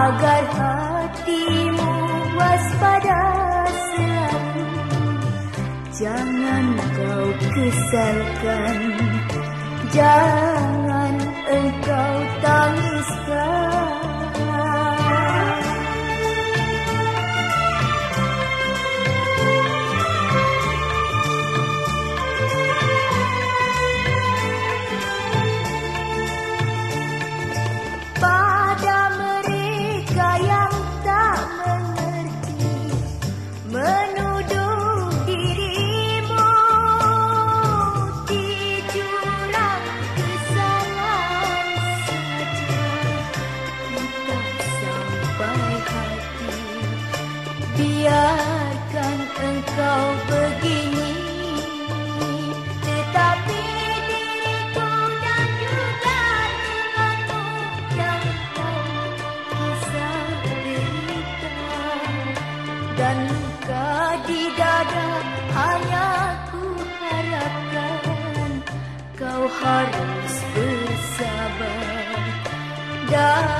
Agar hatimu waspada selalu Jangan kau kesalkan Jangan engkau tangiskan sayang harus bersabar. Dan